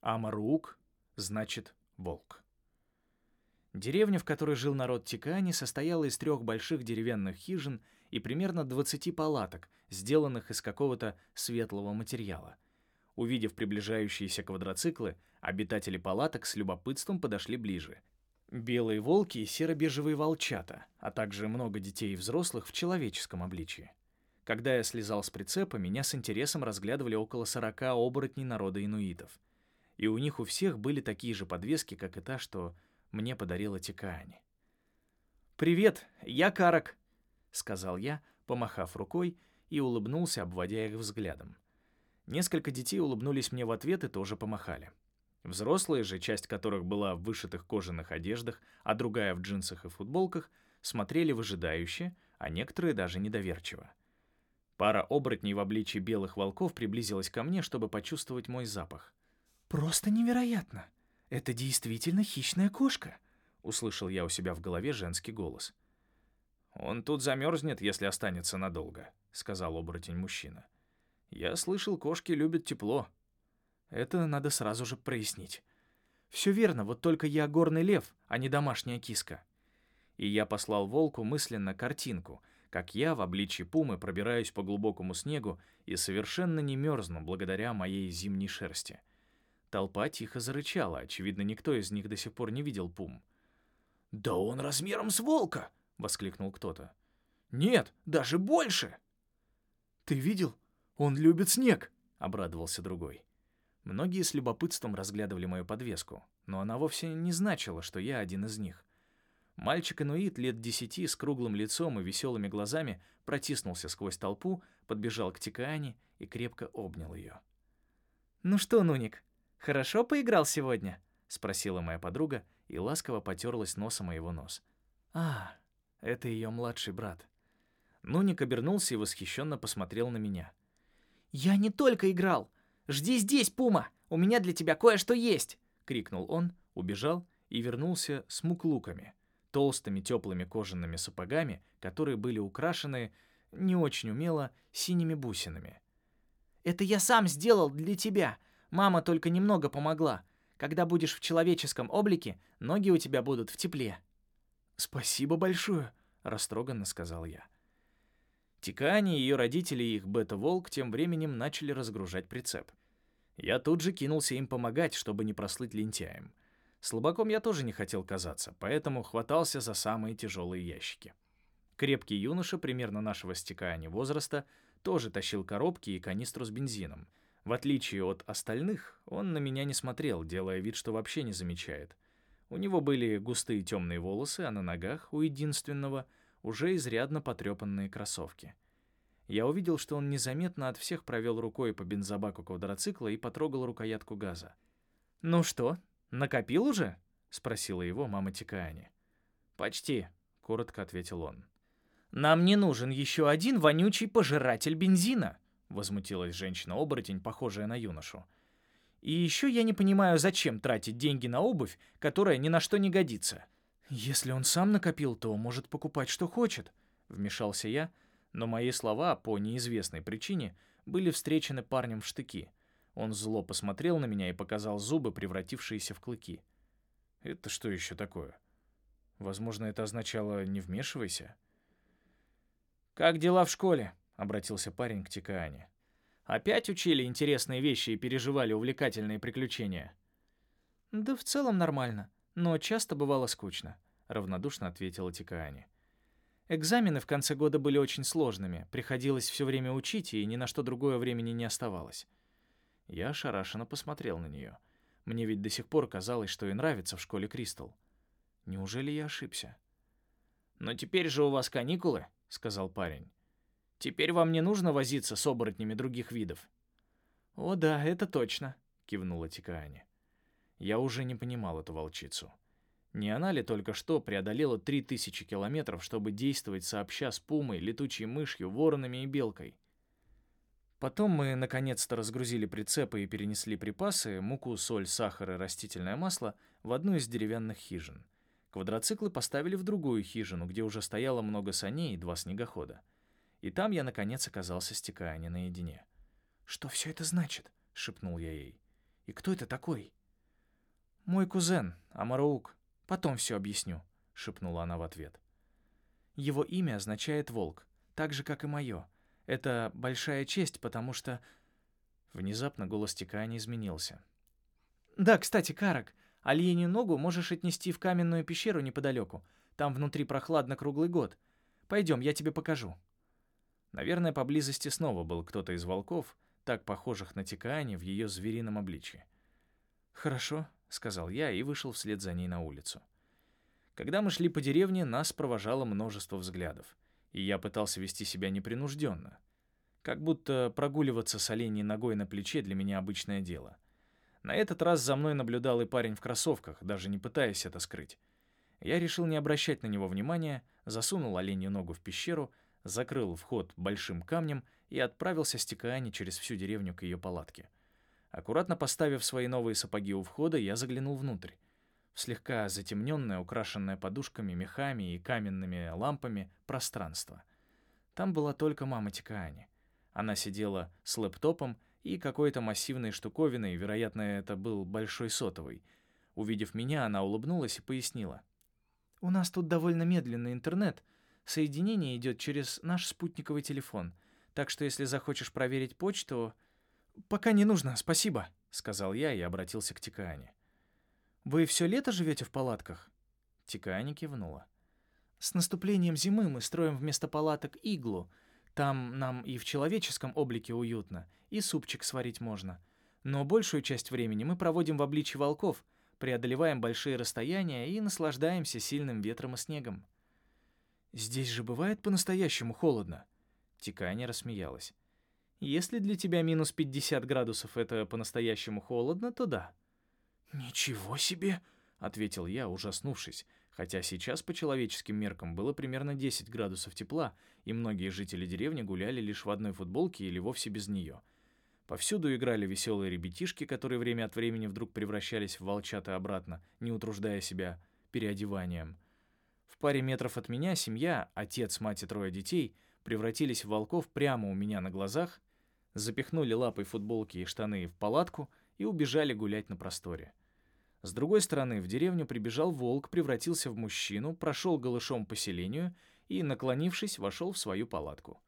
Амарук значит волк. Деревня, в которой жил народ Тикани, состояла из трех больших деревянных хижин и примерно 20 палаток, сделанных из какого-то светлого материала. Увидев приближающиеся квадроциклы, обитатели палаток с любопытством подошли ближе. Белые волки и серо-бежевые волчата, а также много детей и взрослых в человеческом обличии. Когда я слезал с прицепа, меня с интересом разглядывали около 40 оборотней народа инуитов. И у них у всех были такие же подвески, как и та, что мне подарила Тикаани. «Привет, я Карак», — сказал я, помахав рукой, и улыбнулся, обводя их взглядом. Несколько детей улыбнулись мне в ответ и тоже помахали. Взрослые же, часть которых была в вышитых кожаных одеждах, а другая в джинсах и футболках, смотрели выжидающе, а некоторые даже недоверчиво. Пара оборотней в обличии белых волков приблизилась ко мне, чтобы почувствовать мой запах. «Просто невероятно! Это действительно хищная кошка!» — услышал я у себя в голове женский голос. «Он тут замерзнет, если останется надолго», — сказал оборотень-мужчина. «Я слышал, кошки любят тепло». Это надо сразу же прояснить. «Все верно, вот только я горный лев, а не домашняя киска». И я послал волку мысленно картинку, как я в обличье пумы пробираюсь по глубокому снегу и совершенно не мерзну благодаря моей зимней шерсти. Толпа тихо зарычала, очевидно, никто из них до сих пор не видел пум. «Да он размером с волка!» — воскликнул кто-то. «Нет, даже больше!» «Ты видел? Он любит снег!» — обрадовался другой. Многие с любопытством разглядывали мою подвеску, но она вовсе не значила, что я один из них. Мальчик-инуит лет десяти с круглым лицом и веселыми глазами протиснулся сквозь толпу, подбежал к Тикаане и крепко обнял ее. «Ну что, Нуник, «Хорошо поиграл сегодня?» — спросила моя подруга и ласково потерлась носом моего нос. «А, это ее младший брат». Нуник обернулся и восхищенно посмотрел на меня. «Я не только играл! Жди здесь, Пума! У меня для тебя кое-что есть!» — крикнул он, убежал и вернулся с муклуками, толстыми теплыми кожаными сапогами, которые были украшены, не очень умело, синими бусинами. «Это я сам сделал для тебя! Мама только немного помогла. Когда будешь в человеческом облике, ноги у тебя будут в тепле». «Спасибо большое», — растроганно сказал я. Тикани, ее родители и их бета-волк тем временем начали разгружать прицеп. Я тут же кинулся им помогать, чтобы не прослыть лентяем. Слабаком я тоже не хотел казаться, поэтому хватался за самые тяжелые ящики. Крепкий юноша, примерно нашего стекания возраста, тоже тащил коробки и канистру с бензином — в отличие от остальных, он на меня не смотрел, делая вид, что вообще не замечает. У него были густые темные волосы, а на ногах у единственного уже изрядно потрепанные кроссовки. Я увидел, что он незаметно от всех провел рукой по бензобаку квадроцикла и потрогал рукоятку газа. «Ну что, накопил уже?» — спросила его мама Тикаани. «Почти», — коротко ответил он. «Нам не нужен еще один вонючий пожиратель бензина», — возмутилась женщина-оборотень, похожая на юношу. «И еще я не понимаю, зачем тратить деньги на обувь, которая ни на что не годится». «Если он сам накопил, то может покупать, что хочет», — вмешался я, но мои слова, по неизвестной причине, были встречены парнем в штыки. Он зло посмотрел на меня и показал зубы, превратившиеся в клыки. «Это что еще такое?» Возможно, это означало «не вмешивайся». «Как дела в школе?» Обратился парень к Тикаане. Опять учили интересные вещи и переживали увлекательные приключения. Да в целом нормально, но часто бывало скучно, равнодушно ответила Тикаане. Экзамены в конце года были очень сложными, приходилось все время учить, и ни на что другое времени не оставалось. Я ошарашенно посмотрел на нее. Мне ведь до сих пор казалось, что ей нравится в школе Кристал. Неужели я ошибся? «Но теперь же у вас каникулы», — сказал парень. Теперь вам не нужно возиться с оборотнями других видов». «О да, это точно», — кивнула Тикаани. Я уже не понимал эту волчицу. Не она ли только что преодолела три тысячи километров, чтобы действовать сообща с пумой, летучей мышью, воронами и белкой? Потом мы наконец-то разгрузили прицепы и перенесли припасы, муку, соль, сахар и растительное масло в одну из деревянных хижин. Квадроциклы поставили в другую хижину, где уже стояло много саней и два снегохода. И там я, наконец, оказался с Тикаани наедине. «Что все это значит?» — шепнул я ей. «И кто это такой?» «Мой кузен, Амараук. Потом все объясню», — шепнула она в ответ. «Его имя означает «волк», так же, как и мое. Это большая честь, потому что...» Внезапно голос Тикаани изменился. «Да, кстати, Карак, оленью ногу можешь отнести в каменную пещеру неподалеку. Там внутри прохладно круглый год. Пойдем, я тебе покажу». Наверное, поблизости снова был кто-то из волков, так похожих на Тикаани в ее зверином обличье. «Хорошо», — сказал я и вышел вслед за ней на улицу. Когда мы шли по деревне, нас провожало множество взглядов, и я пытался вести себя непринужденно. Как будто прогуливаться с оленей ногой на плече для меня обычное дело. На этот раз за мной наблюдал и парень в кроссовках, даже не пытаясь это скрыть. Я решил не обращать на него внимания, засунул оленью ногу в пещеру, закрыл вход большим камнем и отправился с Тикаани через всю деревню к ее палатке. Аккуратно поставив свои новые сапоги у входа, я заглянул внутрь. В слегка затемненное, украшенное подушками, мехами и каменными лампами пространство. Там была только мама Тикаани. Она сидела с лэптопом и какой-то массивной штуковиной, вероятно, это был большой сотовый. Увидев меня, она улыбнулась и пояснила. «У нас тут довольно медленный интернет. Соединение идет через наш спутниковый телефон. Так что если захочешь проверить почту, «Пока не нужно, спасибо», — сказал я и обратился к Тикаане. «Вы все лето живете в палатках?» Тикаане кивнула. «С наступлением зимы мы строим вместо палаток иглу. Там нам и в человеческом облике уютно, и супчик сварить можно. Но большую часть времени мы проводим в обличье волков, преодолеваем большие расстояния и наслаждаемся сильным ветром и снегом». «Здесь же бывает по-настоящему холодно?» Тикаане рассмеялась. Если для тебя минус 50 градусов — это по-настоящему холодно, то да». «Ничего себе!» — ответил я, ужаснувшись, хотя сейчас по человеческим меркам было примерно 10 градусов тепла, и многие жители деревни гуляли лишь в одной футболке или вовсе без нее. Повсюду играли веселые ребятишки, которые время от времени вдруг превращались в волчата обратно, не утруждая себя переодеванием. В паре метров от меня семья, отец, мать и трое детей, превратились в волков прямо у меня на глазах запихнули лапой футболки и штаны в палатку и убежали гулять на просторе. С другой стороны, в деревню прибежал волк, превратился в мужчину, прошел голышом по селению и, наклонившись, вошел в свою палатку.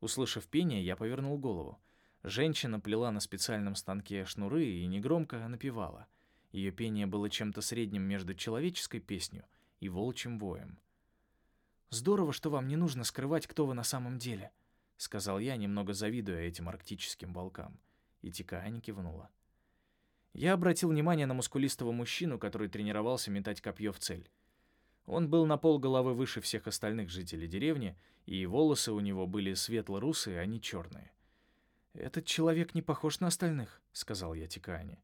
Услышав пение, я повернул голову. Женщина плела на специальном станке шнуры и негромко напевала. Ее пение было чем-то средним между человеческой песнью и волчьим воем. «Здорово, что вам не нужно скрывать, кто вы на самом деле», — сказал я, немного завидуя этим арктическим волкам. И Тикаани кивнула. Я обратил внимание на мускулистого мужчину, который тренировался метать копье в цель. Он был на пол головы выше всех остальных жителей деревни, и волосы у него были светло-русые, а не черные. «Этот человек не похож на остальных», — сказал я Тикаане.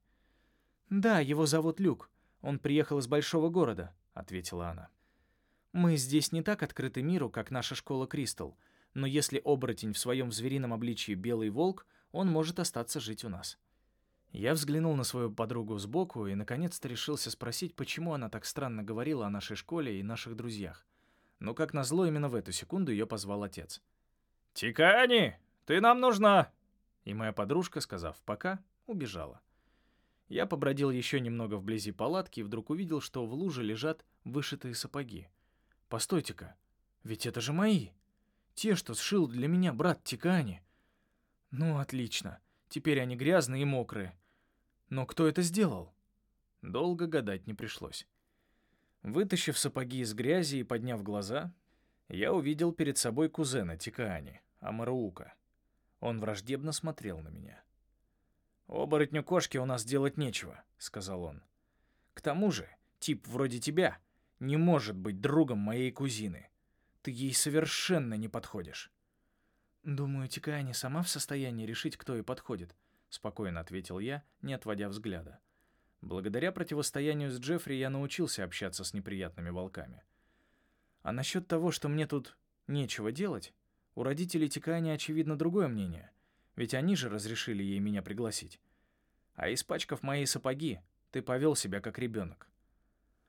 «Да, его зовут Люк. Он приехал из большого города», — ответила она. «Мы здесь не так открыты миру, как наша школа Кристал, но если оборотень в своем зверином обличии белый волк, он может остаться жить у нас. Я взглянул на свою подругу сбоку и наконец-то решился спросить, почему она так странно говорила о нашей школе и наших друзьях. Но, как назло, именно в эту секунду ее позвал отец. «Тикани, ты нам нужна!» И моя подружка, сказав «пока», убежала. Я побродил еще немного вблизи палатки и вдруг увидел, что в луже лежат вышитые сапоги. «Постойте-ка, ведь это же мои!» Те, что сшил для меня брат Тикани. Ну, отлично. Теперь они грязные и мокрые. Но кто это сделал? Долго гадать не пришлось. Вытащив сапоги из грязи и подняв глаза, я увидел перед собой кузена Тикаани, Амаруука. Он враждебно смотрел на меня. «Оборотню кошки у нас делать нечего», — сказал он. «К тому же, тип вроде тебя не может быть другом моей кузины. Ты ей совершенно не подходишь». «Думаю, Тикаани сама в состоянии решить, кто ей подходит», — спокойно ответил я, не отводя взгляда. Благодаря противостоянию с Джеффри я научился общаться с неприятными волками. А насчет того, что мне тут нечего делать, у родителей Тикаани, очевидно, другое мнение, ведь они же разрешили ей меня пригласить. А испачкав мои сапоги, ты повел себя как ребенок.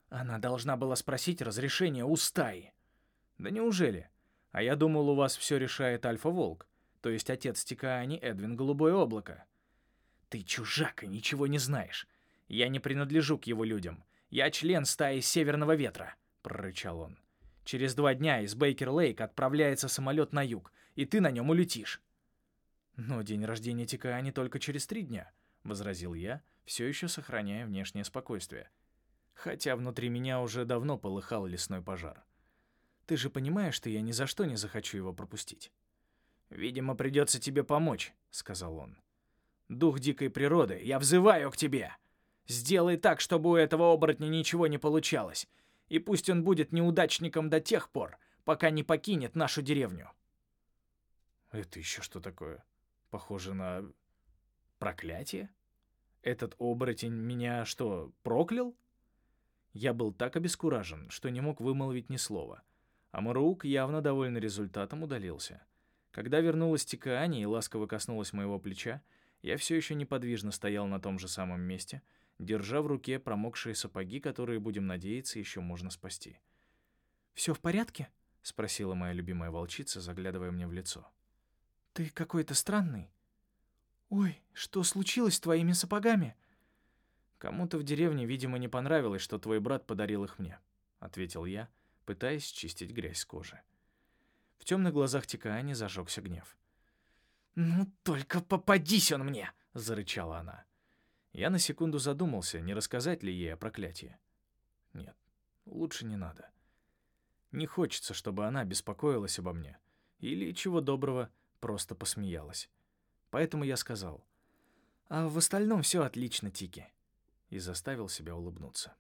Она должна была спросить разрешение у стаи. Да неужели? А я думал, у вас все решает Альфа-Волк, то есть отец Тикаани Эдвин Голубое Облако. Ты чужак и ничего не знаешь. Я не принадлежу к его людям. Я член стаи Северного Ветра», — прорычал он. «Через два дня из Бейкер-Лейк отправляется самолет на юг, и ты на нем улетишь». «Но день рождения Тикаани только через три дня», — возразил я, все еще сохраняя внешнее спокойствие. Хотя внутри меня уже давно полыхал лесной пожар. «Ты же понимаешь, что я ни за что не захочу его пропустить?» «Видимо, придется тебе помочь», — сказал он. «Дух дикой природы, я взываю к тебе! Сделай так, чтобы у этого оборотня ничего не получалось, и пусть он будет неудачником до тех пор, пока не покинет нашу деревню». «Это еще что такое? Похоже на... проклятие? Этот оборотень меня что, проклял?» Я был так обескуражен, что не мог вымолвить ни слова, а Марук, явно довольный результатом, удалился. Когда вернулась Тикаани и ласково коснулась моего плеча, я все еще неподвижно стоял на том же самом месте, держа в руке промокшие сапоги, которые, будем надеяться, еще можно спасти. «Все в порядке?» — спросила моя любимая волчица, заглядывая мне в лицо. «Ты какой-то странный». «Ой, что случилось с твоими сапогами?» «Кому-то в деревне, видимо, не понравилось, что твой брат подарил их мне», — ответил я, пытаясь чистить грязь с кожи. В темных глазах Тикаани зажегся гнев. «Ну, только попадись он мне!» — зарычала она. Я на секунду задумался, не рассказать ли ей о проклятии. Нет, лучше не надо. Не хочется, чтобы она беспокоилась обо мне. Или, чего доброго, просто посмеялась. Поэтому я сказал, «А в остальном все отлично, Тики», и заставил себя улыбнуться.